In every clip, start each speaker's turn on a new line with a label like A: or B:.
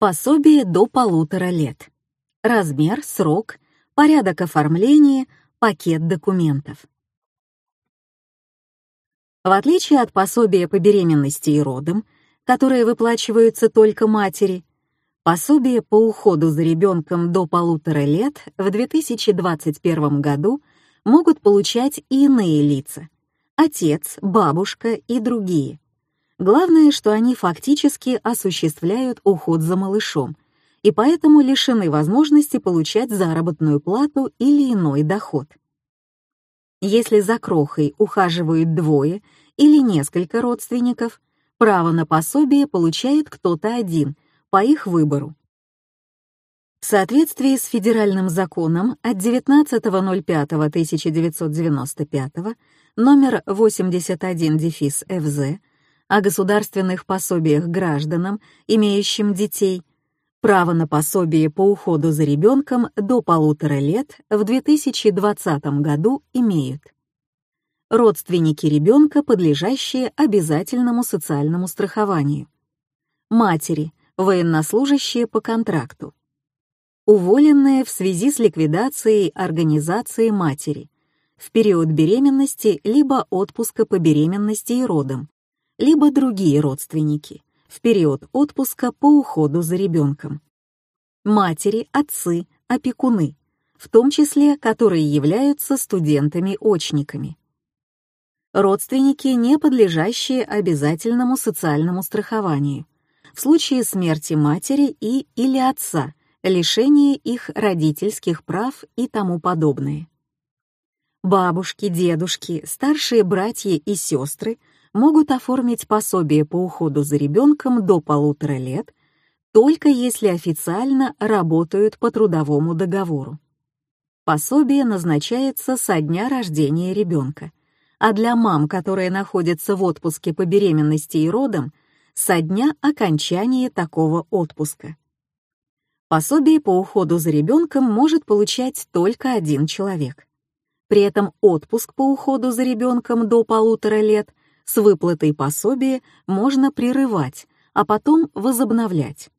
A: Пособие до полутора лет. Размер, срок, порядок оформления, пакет документов. В отличие от пособия по беременности и родам, которые выплачиваются только матери, пособие по уходу за ребенком до полутора лет в 2021 году могут получать и иные лица — отец, бабушка и другие. Главное, что они фактически осуществляют уход за малышом и поэтому лишены возможности получать заработную плату или иной доход. Если за крохой ухаживают двое или несколько родственников, право на пособие получает кто-то один по их выбору. В соответствии с федеральным законом от 19.05.1995 номер 81-ФЗ о государственных пособиях гражданам, имеющим детей, право на пособие по уходу за ребенком до полутора лет в 2020 году имеют. Родственники ребенка, подлежащие обязательному социальному страхованию, матери, военнослужащие по контракту, уволенные в связи с ликвидацией организации матери в период беременности либо отпуска по беременности и родам, либо другие родственники в период отпуска по уходу за ребенком. Матери, отцы, опекуны, в том числе которые являются студентами-очниками. Родственники, не подлежащие обязательному социальному страхованию, в случае смерти матери и или отца, лишения их родительских прав и тому подобное. Бабушки, дедушки, старшие братья и сестры могут оформить пособие по уходу за ребенком до полутора лет, только если официально работают по трудовому договору. Пособие назначается со дня рождения ребенка, а для мам, которые находятся в отпуске по беременности и родам, со дня окончания такого отпуска. Пособие по уходу за ребенком может получать только один человек. При этом отпуск по уходу за ребенком до полутора лет с выплатой пособия можно прерывать, а потом возобновлять.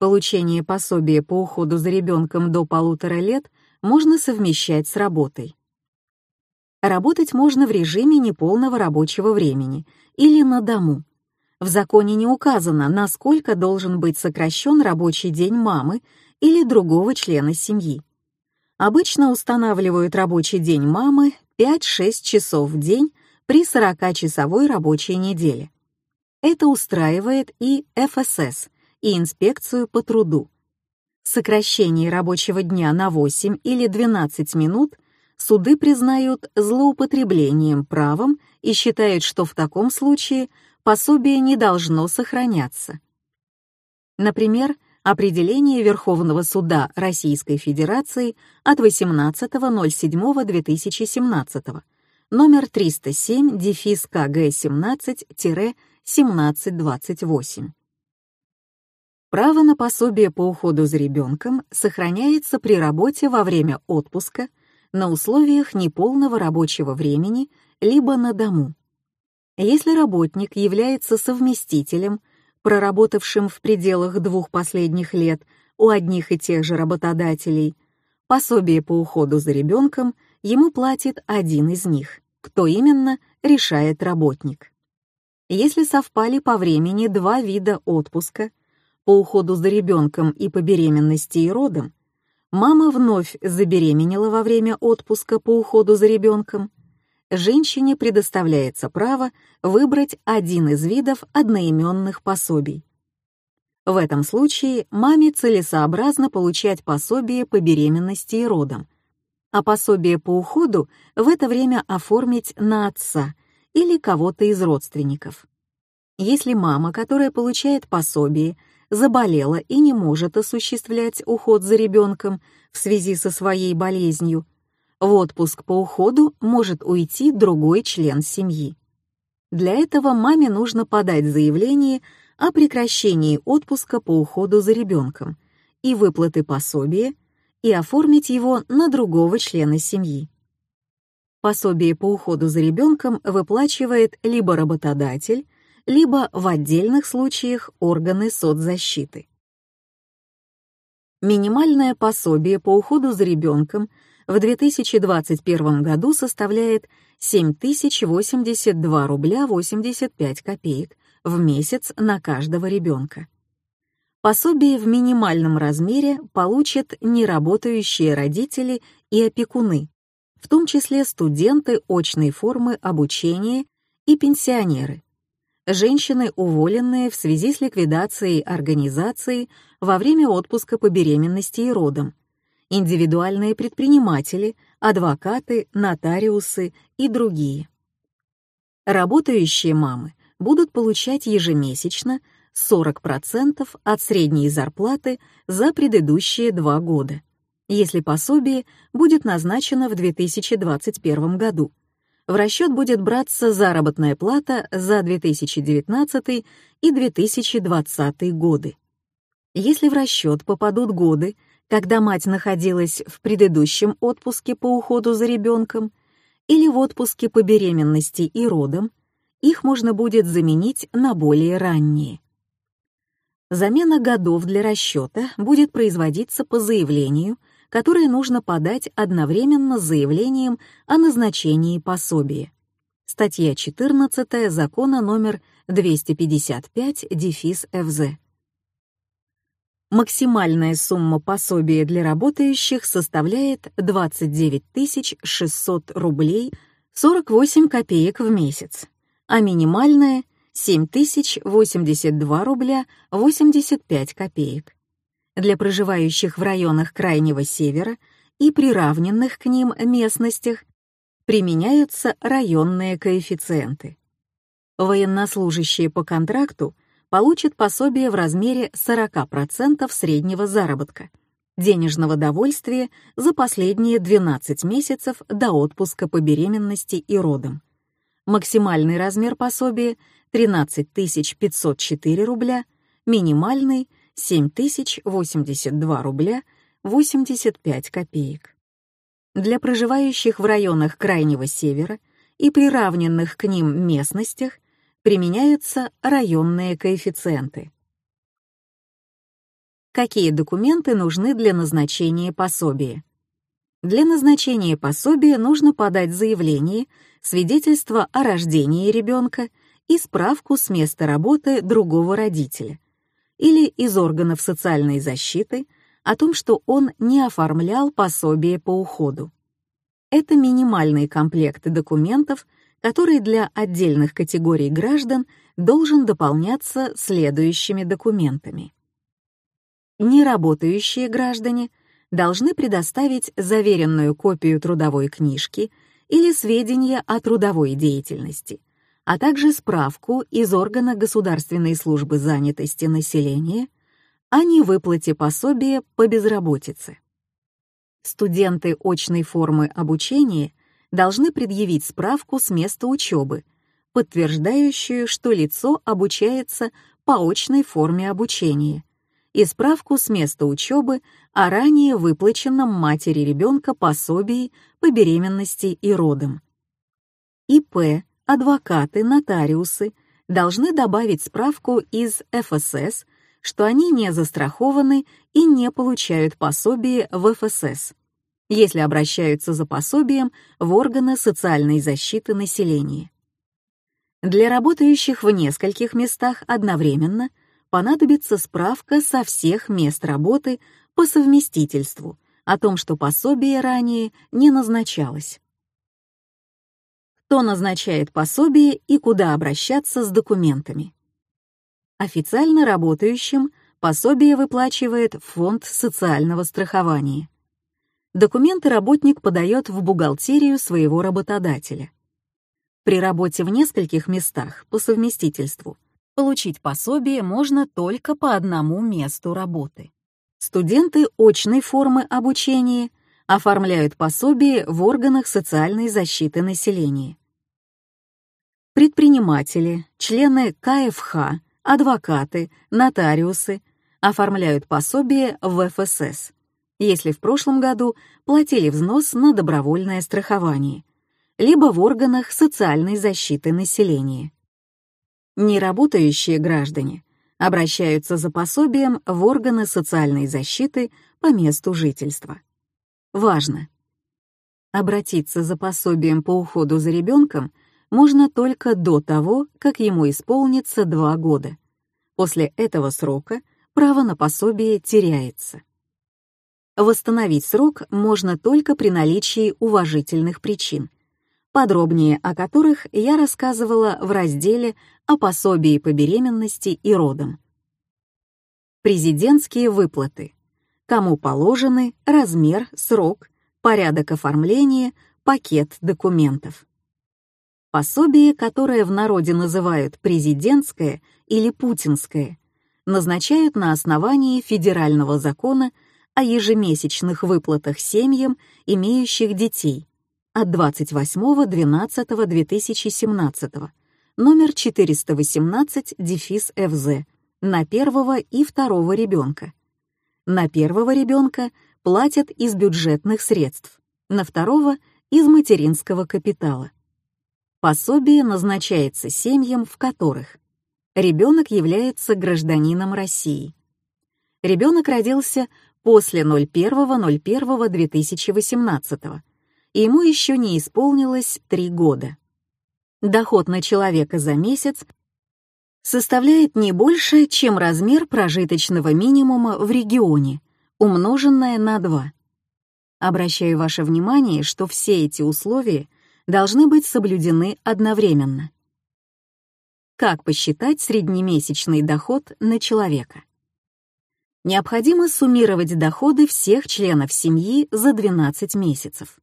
A: Получение пособия по уходу за ребенком до полутора лет можно совмещать с работой. Работать можно в режиме неполного рабочего времени или на дому. В законе не указано, насколько должен быть сокращен рабочий день мамы или другого члена семьи. Обычно устанавливают рабочий день мамы 5-6 часов в день при 40-часовой рабочей неделе. Это устраивает и ФСС, и инспекцию по труду. Сокращение рабочего дня на 8 или 12 минут суды признают злоупотреблением правом и считают, что в таком случае пособие не должно сохраняться. Например, определение Верховного суда Российской Федерации от 18.07.2017 номер 307, дефис КГ-17-1728. Право на пособие по уходу за ребенком сохраняется при работе во время отпуска на условиях неполного рабочего времени либо на дому. Если работник является совместителем, проработавшим в пределах двух последних лет у одних и тех же работодателей, пособие по уходу за ребенком ему платит один из них. Кто именно, решает работник. Если совпали по времени два вида отпуска, по уходу за ребенком и по беременности и родам, мама вновь забеременела во время отпуска по уходу за ребенком, женщине предоставляется право выбрать один из видов одноименных пособий. В этом случае маме целесообразно получать пособие по беременности и родам, а пособие по уходу в это время оформить на отца или кого-то из родственников. Если мама, которая получает пособие, заболела и не может осуществлять уход за ребенком в связи со своей болезнью, в отпуск по уходу может уйти другой член семьи. Для этого маме нужно подать заявление о прекращении отпуска по уходу за ребенком и выплаты пособия и оформить его на другого члена семьи. Пособие по уходу за ребенком выплачивает либо работодатель, либо в отдельных случаях органы соцзащиты. Минимальное пособие по уходу за ребенком в 2021 году составляет 7082 рубля 85 копеек в месяц на каждого ребенка. Пособие в минимальном размере получат неработающие родители и опекуны, в том числе студенты очной формы обучения и пенсионеры, женщины, уволенные в связи с ликвидацией организации во время отпуска по беременности и родам, индивидуальные предприниматели, адвокаты, нотариусы и другие. Работающие мамы будут получать ежемесячно 40% от средней зарплаты за предыдущие два года, если пособие будет назначено в 2021 году. В расчет будет браться заработная плата за 2019 и 2020 годы. Если в расчет попадут годы, когда мать находилась в предыдущем отпуске по уходу за ребенком или в отпуске по беременности и родам, их можно будет заменить на более ранние. Замена годов для расчета будет производиться по заявлению, которое нужно подать одновременно с заявлением о назначении пособия. Статья 14 закона номер 255 дефис ФЗ. Максимальная сумма пособия для работающих составляет 29 600 рублей 48 копеек в месяц, а минимальная — 7082 рубля 85 копеек. Для проживающих в районах Крайнего Севера и приравненных к ним местностях применяются районные коэффициенты. Военнослужащие по контракту — получит пособие в размере 40% среднего заработка, денежного довольствия за последние 12 месяцев до отпуска по беременности и родам. Максимальный размер пособия — 13 504 рубля, минимальный — 7082 рубля 85 копеек. Для проживающих в районах Крайнего Севера и приравненных к ним местностях применяются районные коэффициенты. Какие документы нужны для назначения пособия? Для назначения пособия нужно подать заявление, свидетельство о рождении ребенка и справку с места работы другого родителя или из органов социальной защиты о том, что он не оформлял пособие по уходу. Это минимальный комплект документов, который для отдельных категорий граждан должен дополняться следующими документами. Неработающие граждане должны предоставить заверенную копию трудовой книжки или сведения о трудовой деятельности, а также справку из органа Государственной службы занятости населения о невыплате пособия по безработице. Студенты очной формы обучения должны предъявить справку с места учебы, подтверждающую, что лицо обучается по очной форме обучения, и справку с места учебы о ранее выплаченном матери ребенка пособии по беременности и родам. ИП, адвокаты, нотариусы должны добавить справку из ФСС, что они не застрахованы и не получают пособие в ФСС если обращаются за пособием в органы социальной защиты населения. Для работающих в нескольких местах одновременно понадобится справка со всех мест работы по совместительству о том, что пособие ранее не назначалось. Кто назначает пособие и куда обращаться с документами? Официально работающим пособие выплачивает Фонд социального страхования документы работник подает в бухгалтерию своего работодателя. При работе в нескольких местах по совместительству получить пособие можно только по одному месту работы. Студенты очной формы обучения оформляют пособие в органах социальной защиты населения. Предприниматели, члены КФХ, адвокаты, нотариусы оформляют пособие в ФСС если в прошлом году платили взнос на добровольное страхование, либо в органах социальной защиты населения. Неработающие граждане обращаются за пособием в органы социальной защиты по месту жительства. Важно! Обратиться за пособием по уходу за ребенком можно только до того, как ему исполнится два года. После этого срока право на пособие теряется. Восстановить срок можно только при наличии уважительных причин, подробнее о которых я рассказывала в разделе о пособии по беременности и родам. Президентские выплаты. Кому положены, размер, срок, порядок оформления, пакет документов. Пособие, которое в народе называют президентское или путинское, назначают на основании федерального закона о ежемесячных выплатах семьям, имеющих детей, от 28.12.2017 номер 418 дефис ФЗ на первого и второго ребенка. На первого ребенка платят из бюджетных средств, на второго — из материнского капитала. Пособие назначается семьям, в которых ребенок является гражданином России. Ребенок родился после 01.01.2018, и ему еще не исполнилось три года доход на человека за месяц составляет не больше, чем размер прожиточного минимума в регионе, умноженное на 2. Обращаю ваше внимание, что все эти условия должны быть соблюдены одновременно. Как посчитать среднемесячный доход на человека? Необходимо суммировать доходы всех членов семьи за 12 месяцев,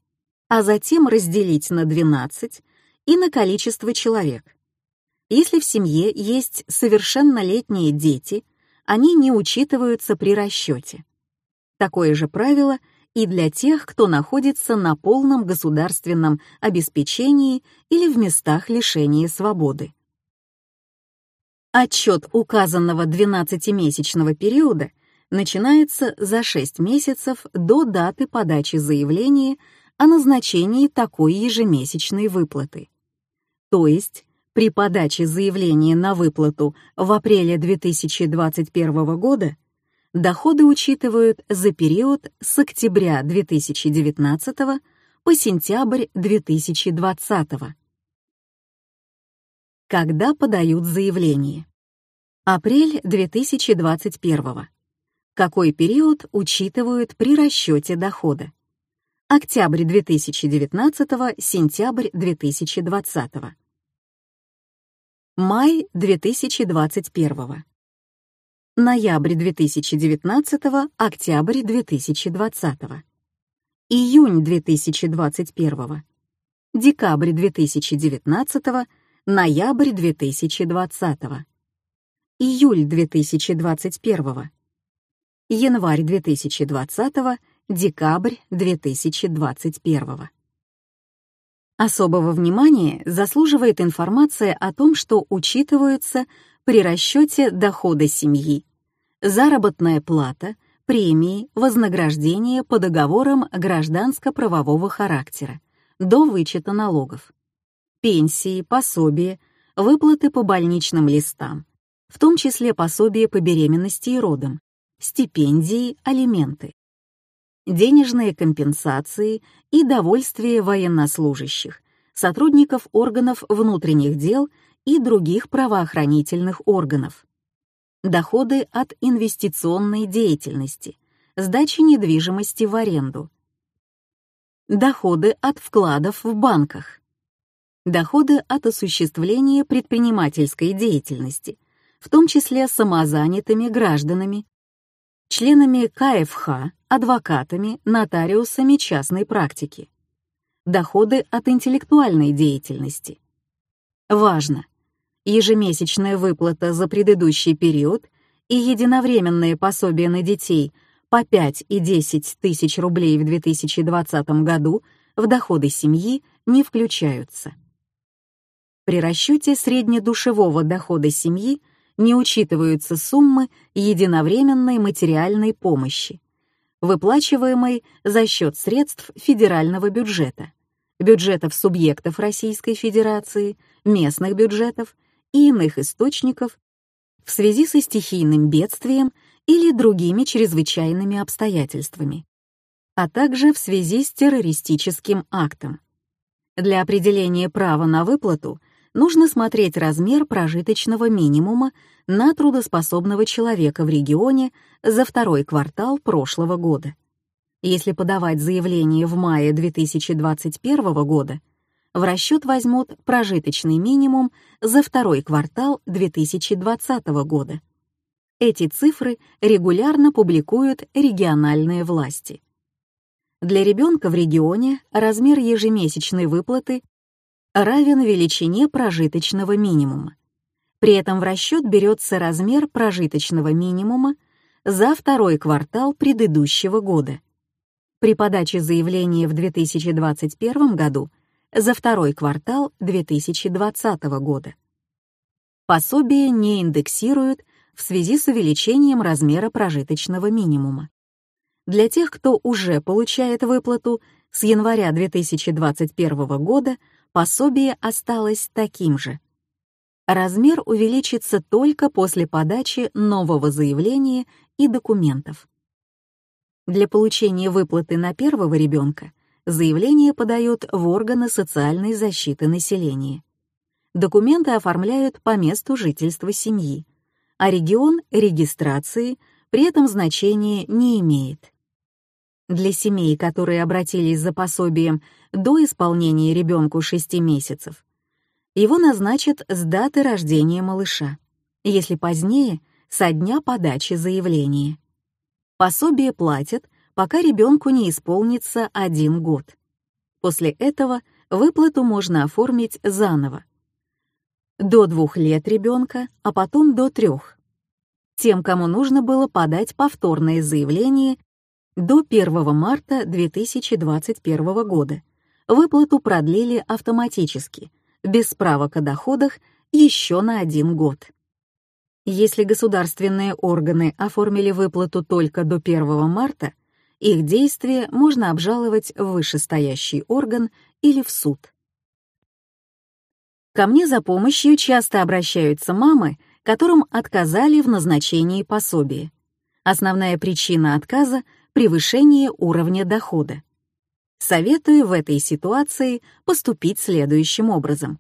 A: а затем разделить на 12 и на количество человек. Если в семье есть совершеннолетние дети, они не учитываются при расчете. Такое же правило и для тех, кто находится на полном государственном обеспечении или в местах лишения свободы. Отчет указанного 12-месячного периода начинается за 6 месяцев до даты подачи заявления о назначении такой ежемесячной выплаты. То есть при подаче заявления на выплату в апреле 2021 года доходы учитывают за период с октября 2019 по сентябрь 2020. Когда подают заявление? Апрель 2021. Какой период учитывают при расчете дохода? Октябрь 2019, сентябрь 2020. Май 2021. Ноябрь 2019, октябрь 2020. Июнь 2021. Декабрь 2019, ноябрь 2020. Июль 2021. Январь 2020, декабрь 2021. Особого внимания заслуживает информация о том, что учитываются при расчете дохода семьи, заработная плата, премии, вознаграждения по договорам гражданско-правового характера, до вычета налогов, пенсии, пособия, выплаты по больничным листам, в том числе пособия по беременности и родам, стипендии, алименты денежные компенсации и довольствие военнослужащих, сотрудников органов внутренних дел и других правоохранительных органов. Доходы от инвестиционной деятельности, сдачи недвижимости в аренду. Доходы от вкладов в банках. Доходы от осуществления предпринимательской деятельности, в том числе самозанятыми гражданами, членами КФХ, адвокатами, нотариусами частной практики. Доходы от интеллектуальной деятельности. Важно! Ежемесячная выплата за предыдущий период и единовременные пособия на детей по 5 и 10 тысяч рублей в 2020 году в доходы семьи не включаются. При расчете среднедушевого дохода семьи не учитываются суммы единовременной материальной помощи, выплачиваемой за счет средств федерального бюджета, бюджетов субъектов Российской Федерации, местных бюджетов и иных источников в связи со стихийным бедствием или другими чрезвычайными обстоятельствами, а также в связи с террористическим актом. Для определения права на выплату нужно смотреть размер прожиточного минимума на трудоспособного человека в регионе за второй квартал прошлого года. Если подавать заявление в мае 2021 года, в расчет возьмут прожиточный минимум за второй квартал 2020 года. Эти цифры регулярно публикуют региональные власти. Для ребенка в регионе размер ежемесячной выплаты равен величине прожиточного минимума. При этом в расчет берется размер прожиточного минимума за второй квартал предыдущего года. При подаче заявления в 2021 году за второй квартал 2020 года. Пособие не индексируют в связи с увеличением размера прожиточного минимума. Для тех, кто уже получает выплату, с января 2021 года пособие осталось таким же — размер увеличится только после подачи нового заявления и документов. Для получения выплаты на первого ребенка заявление подают в органы социальной защиты населения. Документы оформляют по месту жительства семьи, а регион регистрации при этом значения не имеет. Для семей, которые обратились за пособием до исполнения ребенку 6 месяцев, его назначат с даты рождения малыша, если позднее — со дня подачи заявления. Пособие платят, пока ребенку не исполнится один год. После этого выплату можно оформить заново. До двух лет ребенка, а потом до трех. Тем, кому нужно было подать повторное заявление до 1 марта 2021 года, выплату продлили автоматически — без справок о доходах еще на один год. Если государственные органы оформили выплату только до 1 марта, их действия можно обжаловать в вышестоящий орган или в суд. Ко мне за помощью часто обращаются мамы, которым отказали в назначении пособия. Основная причина отказа — превышение уровня дохода. Советую в этой ситуации поступить следующим образом.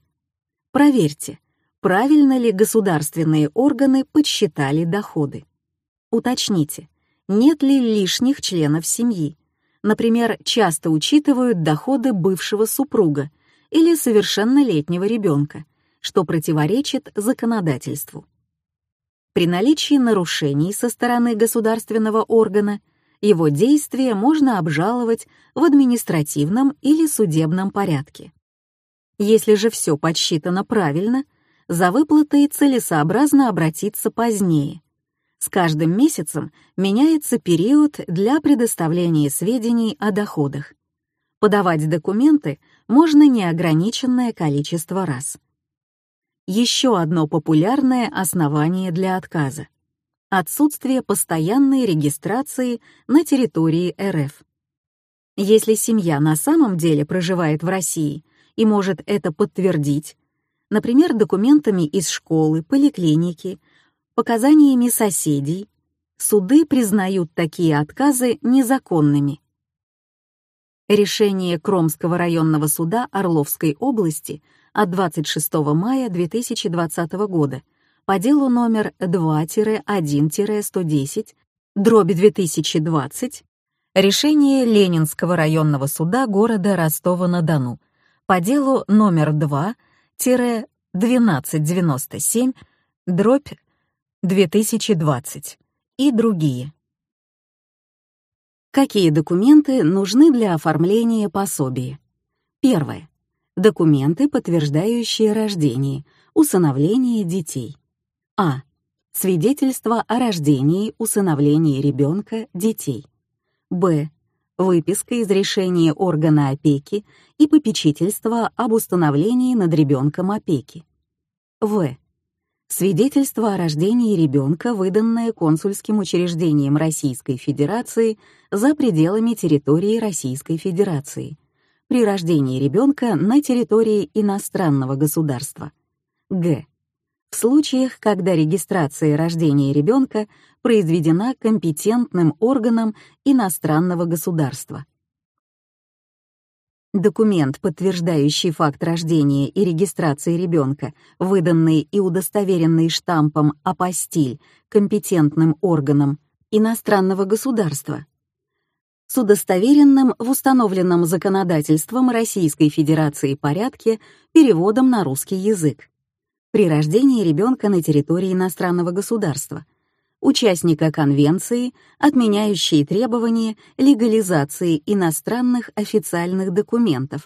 A: Проверьте, правильно ли государственные органы подсчитали доходы. Уточните, нет ли лишних членов семьи. Например, часто учитывают доходы бывшего супруга или совершеннолетнего ребенка, что противоречит законодательству. При наличии нарушений со стороны государственного органа – его действия можно обжаловать в административном или судебном порядке. Если же все подсчитано правильно, за выплатой целесообразно обратиться позднее. С каждым месяцем меняется период для предоставления сведений о доходах. Подавать документы можно неограниченное количество раз. Еще одно популярное основание для отказа отсутствие постоянной регистрации на территории РФ. Если семья на самом деле проживает в России и может это подтвердить, например, документами из школы, поликлиники, показаниями соседей, суды признают такие отказы незаконными. Решение Кромского районного суда Орловской области от 26 мая 2020 года по делу номер 2-1-110, дробь 2020, решение Ленинского районного суда города Ростова-на-Дону по делу номер 2-1297, дробь 2020 и другие. Какие документы нужны для оформления пособия? Первое. Документы, подтверждающие рождение, усыновление детей. А. Свидетельство о рождении, усыновлении ребенка, детей. Б. Выписка из решения органа опеки и попечительства об установлении над ребенком опеки. В. Свидетельство о рождении ребенка, выданное консульским учреждением Российской Федерации за пределами территории Российской Федерации при рождении ребенка на территории иностранного государства. Г в случаях, когда регистрация рождения ребенка произведена компетентным органом иностранного государства. Документ, подтверждающий факт рождения и регистрации ребенка, выданный и удостоверенный штампом «Апостиль» компетентным органом иностранного государства, с удостоверенным в установленном законодательством Российской Федерации порядке переводом на русский язык. При рождении ребенка на территории иностранного государства, участника конвенции, отменяющей требования легализации иностранных официальных документов,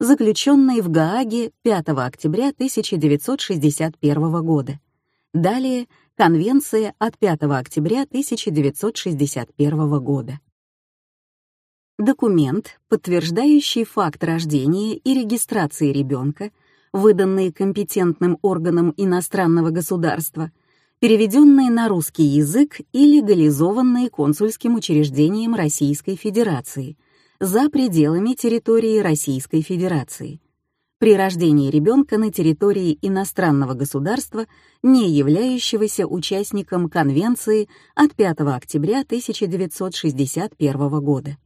A: заключенной в Гааге 5 октября 1961 года. Далее Конвенция от 5 октября 1961 года документ, подтверждающий факт рождения и регистрации ребенка, выданный компетентным органом иностранного государства, переведенные на русский язык и легализованные консульским учреждением Российской Федерации за пределами территории Российской Федерации. При рождении ребенка на территории иностранного государства, не являющегося участником Конвенции от 5 октября 1961 года.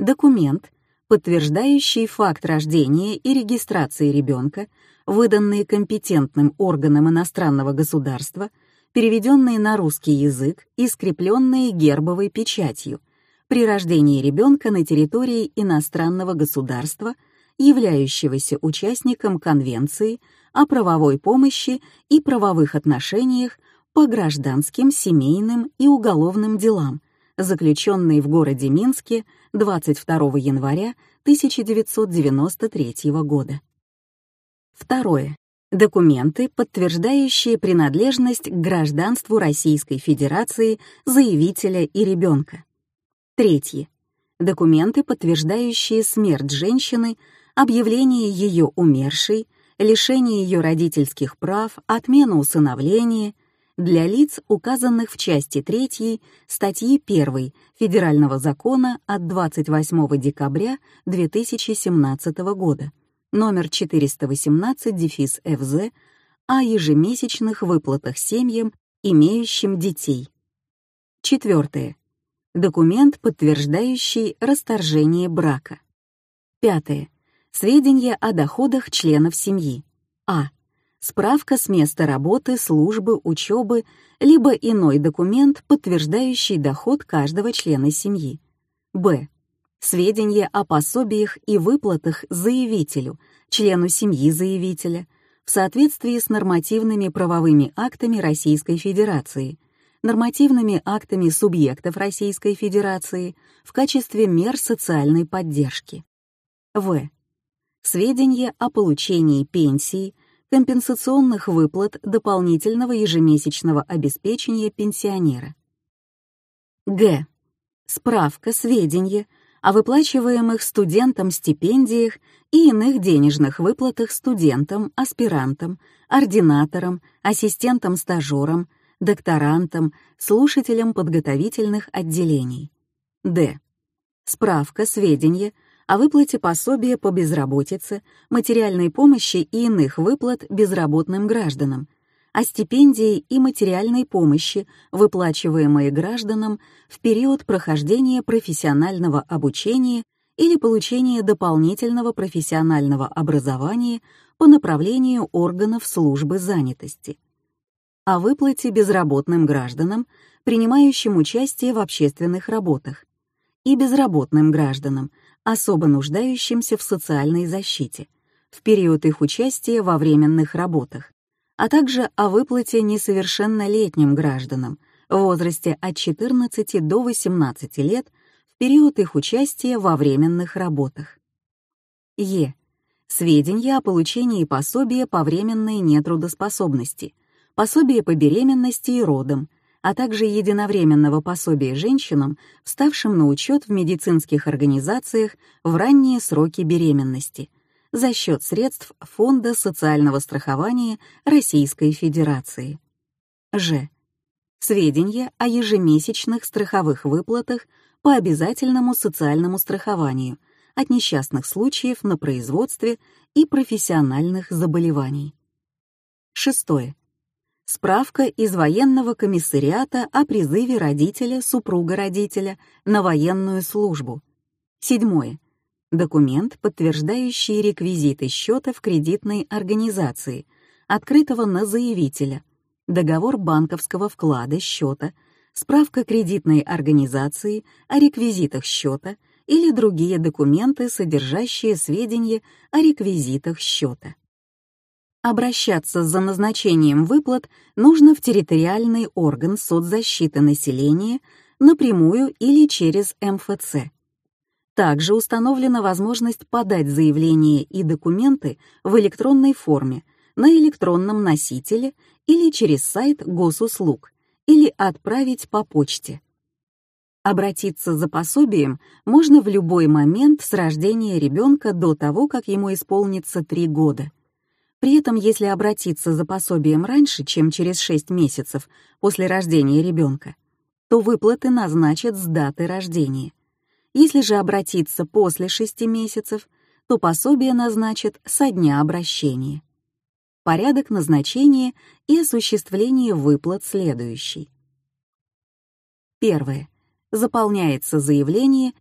A: Документ, подтверждающий факт рождения и регистрации ребенка, выданный компетентным органом иностранного государства, переведенные на русский язык и скрепленные гербовой печатью при рождении ребенка на территории иностранного государства, являющегося участником Конвенции о правовой помощи и правовых отношениях по гражданским, семейным и уголовным делам, заключенный в городе Минске 22 января 1993 года. Второе. Документы, подтверждающие принадлежность к гражданству Российской Федерации заявителя и ребенка. Третье. Документы, подтверждающие смерть женщины, объявление ее умершей, лишение ее родительских прав, отмену усыновления — для лиц, указанных в части 3 статьи 1 Федерального закона от 28 декабря 2017 года, номер 418-ФЗ, о ежемесячных выплатах семьям, имеющим детей. Четвертое. Документ, подтверждающий расторжение брака. Пятое. Сведения о доходах членов семьи. А справка с места работы, службы, учебы, либо иной документ, подтверждающий доход каждого члена семьи. Б. Сведения о пособиях и выплатах заявителю, члену семьи заявителя, в соответствии с нормативными правовыми актами Российской Федерации, нормативными актами субъектов Российской Федерации в качестве мер социальной поддержки. В. Сведения о получении пенсии, компенсационных выплат дополнительного ежемесячного обеспечения пенсионера. Г. Справка, сведения о выплачиваемых студентам стипендиях и иных денежных выплатах студентам, аспирантам, ординаторам, ассистентам-стажерам, докторантам, слушателям подготовительных отделений. Д. Справка, сведения о выплате пособия по безработице, материальной помощи и иных выплат безработным гражданам, о стипендии и материальной помощи, выплачиваемые гражданам в период прохождения профессионального обучения или получения дополнительного профессионального образования по направлению органов службы занятости, о выплате безработным гражданам, принимающим участие в общественных работах, и безработным гражданам, особо нуждающимся в социальной защите, в период их участия во временных работах, а также о выплате несовершеннолетним гражданам в возрасте от 14 до 18 лет в период их участия во временных работах. Е. Сведения о получении пособия по временной нетрудоспособности, пособия по беременности и родам, а также единовременного пособия женщинам, вставшим на учет в медицинских организациях в ранние сроки беременности за счет средств Фонда социального страхования Российской Федерации. Ж. Сведения о ежемесячных страховых выплатах по обязательному социальному страхованию от несчастных случаев на производстве и профессиональных заболеваний. Шестое. Справка из военного комиссариата о призыве родителя, супруга родителя на военную службу. Седьмое. Документ, подтверждающий реквизиты счета в кредитной организации, открытого на заявителя, договор банковского вклада счета, справка кредитной организации о реквизитах счета или другие документы, содержащие сведения о реквизитах счета. Обращаться за назначением выплат нужно в территориальный орган соцзащиты населения напрямую или через МФЦ. Также установлена возможность подать заявление и документы в электронной форме на электронном носителе или через сайт госуслуг, или отправить по почте. Обратиться за пособием можно в любой момент с рождения ребенка до того, как ему исполнится 3 года. При этом, если обратиться за пособием раньше, чем через 6 месяцев после рождения ребенка, то выплаты назначат с даты рождения. Если же обратиться после 6 месяцев, то пособие назначат со дня обращения порядок назначения и осуществления выплат следующий. Первое. Заполняется заявление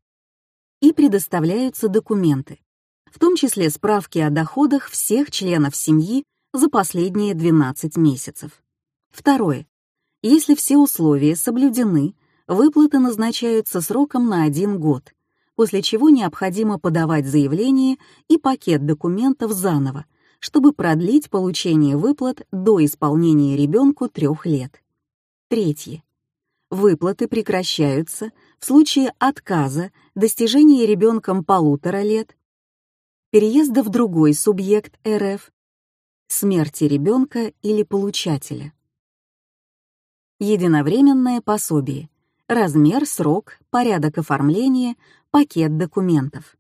A: и предоставляются документы, в том числе справки о доходах всех членов семьи за последние 12 месяцев. Второе. Если все условия соблюдены, выплаты назначаются сроком на один год, после чего необходимо подавать заявление и пакет документов заново, чтобы продлить получение выплат до исполнения ребенку трех лет. Третье. Выплаты прекращаются в случае отказа, достижения ребенком полутора лет, переезда в другой субъект РФ, смерти ребенка или получателя. Единовременное пособие. Размер, срок, порядок оформления, пакет документов.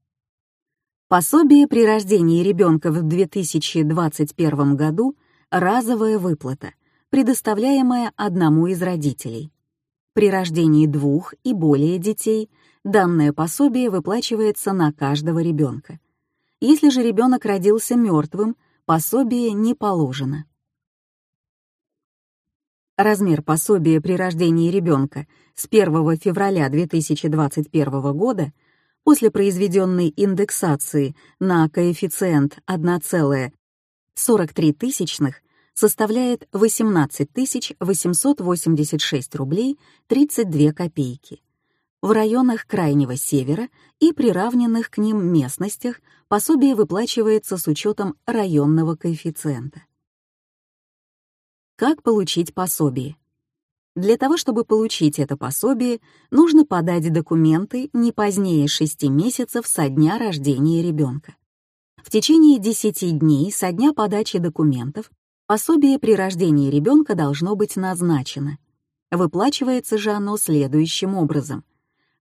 A: Пособие при рождении ребенка в 2021 году — разовая выплата, предоставляемая одному из родителей. При рождении двух и более детей данное пособие выплачивается на каждого ребенка. Если же ребенок родился мертвым, пособие не положено. Размер пособия при рождении ребенка с 1 февраля 2021 года — после произведенной индексации на коэффициент 1,43 тысячных составляет 18 886 рублей 32 копейки. В районах Крайнего Севера и приравненных к ним местностях пособие выплачивается с учетом районного коэффициента. Как получить пособие? Для того, чтобы получить это пособие, нужно подать документы не позднее 6 месяцев со дня рождения ребенка. В течение 10 дней со дня подачи документов пособие при рождении ребенка должно быть назначено. Выплачивается же оно следующим образом.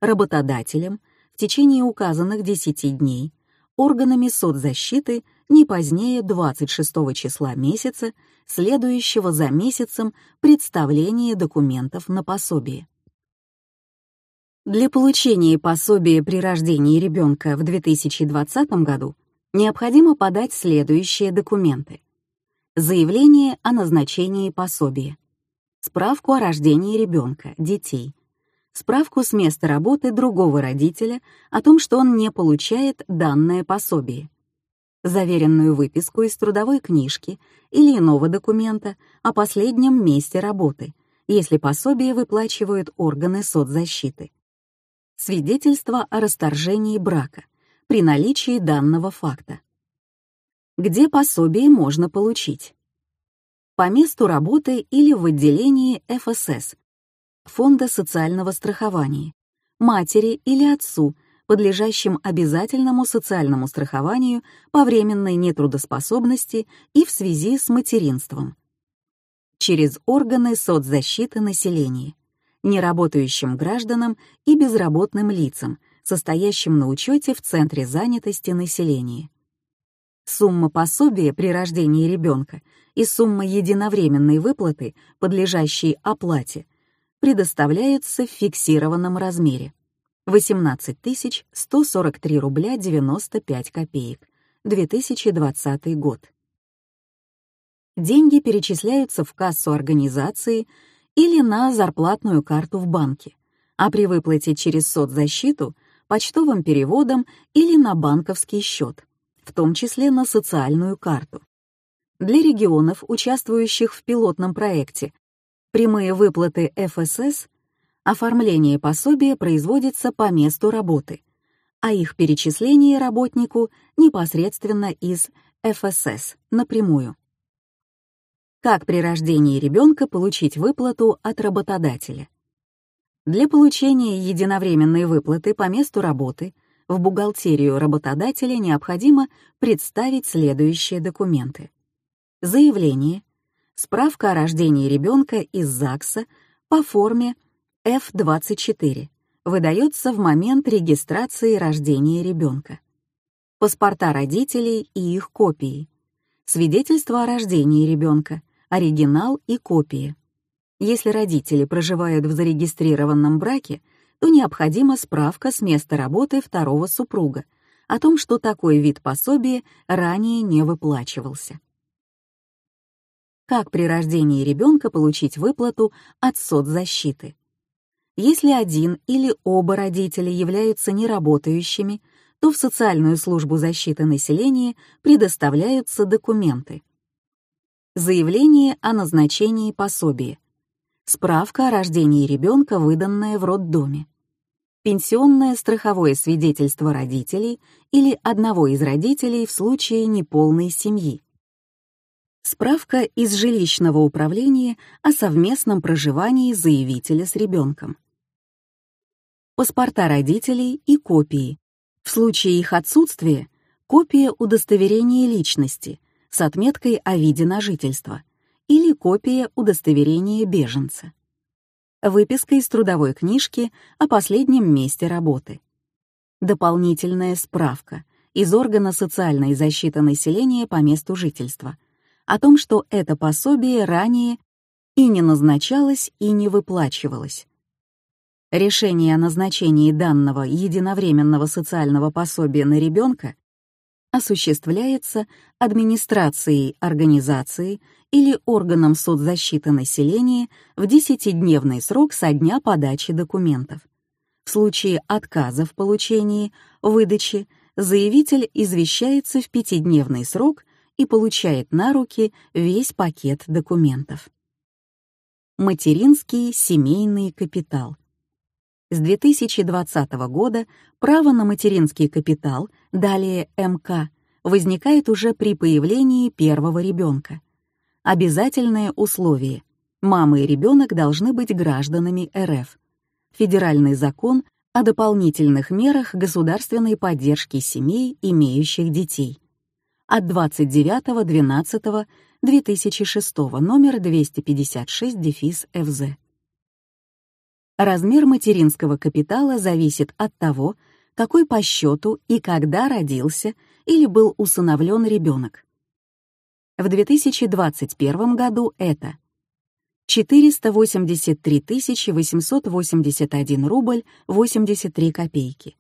A: Работодателем в течение указанных 10 дней, органами соцзащиты не позднее 26 числа месяца следующего за месяцем представления документов на пособие. Для получения пособия при рождении ребенка в 2020 году необходимо подать следующие документы. Заявление о назначении пособия, справку о рождении ребенка, детей, справку с места работы другого родителя о том, что он не получает данное пособие, заверенную выписку из трудовой книжки или иного документа о последнем месте работы, если пособие выплачивают органы соцзащиты. Свидетельство о расторжении брака при наличии данного факта. Где пособие можно получить? По месту работы или в отделении ФСС, Фонда социального страхования, матери или отцу – подлежащим обязательному социальному страхованию по временной нетрудоспособности и в связи с материнством. Через органы соцзащиты населения, неработающим гражданам и безработным лицам, состоящим на учете в Центре занятости населения. Сумма пособия при рождении ребенка и сумма единовременной выплаты, подлежащей оплате, предоставляются в фиксированном размере. 18 143 рубля 95 копеек, 2020 год. деньги перечисляются в кассу организации или на зарплатную карту в банке, а при выплате через соцзащиту — почтовым переводом или на банковский счет, в том числе на социальную карту. Для регионов, участвующих в пилотном проекте, прямые выплаты ФСС, оформление пособия производится по месту работы, а их перечисление работнику непосредственно из ФСС напрямую. Как при рождении ребенка получить выплату от работодателя? Для получения единовременной выплаты по месту работы в бухгалтерию работодателя необходимо представить следующие документы. Заявление, справка о рождении ребенка из ЗАГСа по форме F24 выдается в момент регистрации рождения ребенка. Паспорта родителей и их копии. Свидетельство о рождении ребенка, оригинал и копии. Если родители проживают в зарегистрированном браке, то необходима справка с места работы второго супруга о том, что такой вид пособия ранее не выплачивался. Как при рождении ребенка получить выплату от соцзащиты? Если один или оба родителя являются неработающими, то в социальную службу защиты населения предоставляются документы. Заявление о назначении пособия, справка о рождении ребенка, выданная в роддоме, пенсионное страховое свидетельство родителей или одного из родителей в случае неполной семьи, справка из жилищного управления о совместном проживании заявителя с ребенком, паспорта родителей и копии. В случае их отсутствия — копия удостоверения личности с отметкой о виде на жительство или копия удостоверения беженца. Выписка из трудовой книжки о последнем месте работы. Дополнительная справка из органа социальной защиты населения по месту жительства о том, что это пособие ранее и не назначалось, и не выплачивалось. Решение о назначении данного единовременного социального пособия на ребенка осуществляется администрацией организации или органом соцзащиты населения в десятидневный срок со дня подачи документов. В случае отказа в получении, выдачи, заявитель извещается в пятидневный срок и получает на руки весь пакет документов. Материнский семейный капитал — с 2020 года право на материнский капитал, далее МК, возникает уже при появлении первого ребенка. Обязательное условие — мама и ребенок должны быть гражданами РФ. Федеральный закон о дополнительных мерах государственной поддержки семей, имеющих детей. От 29.12.2006 номер 256-ФЗ. Размер материнского капитала зависит от того, какой по счету и когда родился или был усыновлен ребенок. В 2021 году это 483 881 рубль 83 копейки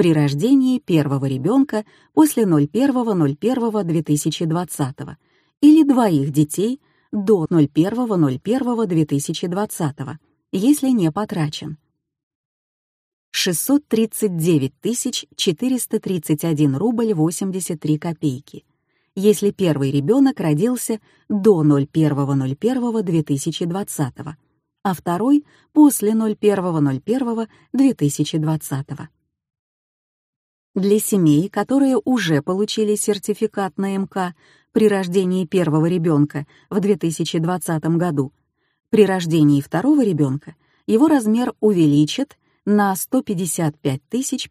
A: при рождении первого ребенка после 01.01.2020 или двоих детей до 01.01.2020 если не потрачен. 639 431 рубль 83 копейки, если первый ребенок родился до 01.01.2020, а второй — после 01.01.2020. Для семей, которые уже получили сертификат на МК при рождении первого ребенка в 2020 году, при рождении второго ребенка его размер увеличит на 155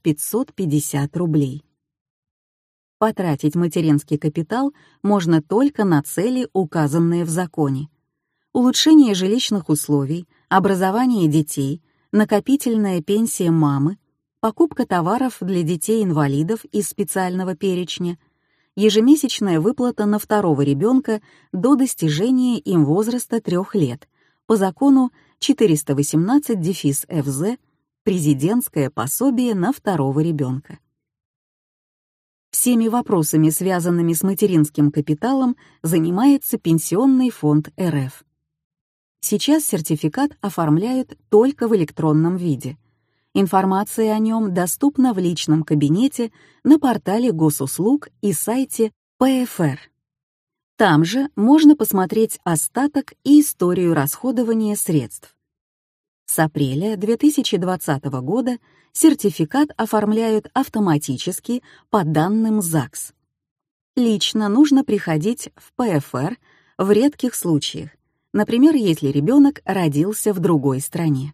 A: 550 рублей. Потратить материнский капитал можно только на цели, указанные в законе. Улучшение жилищных условий, образование детей, накопительная пенсия мамы, покупка товаров для детей-инвалидов из специального перечня, ежемесячная выплата на второго ребенка до достижения им возраста трех лет — по закону 418-ФЗ, дефис, президентское пособие на второго ребенка. Всеми вопросами, связанными с материнским капиталом, занимается Пенсионный фонд РФ. Сейчас сертификат оформляют только в электронном виде. Информация о нем доступна в личном кабинете на портале госуслуг и сайте ПФР. Там же можно посмотреть остаток и историю расходования средств. С апреля 2020 года сертификат оформляют автоматически по данным ЗАГС. Лично нужно приходить в ПФР в редких случаях, например, если ребенок родился в другой стране.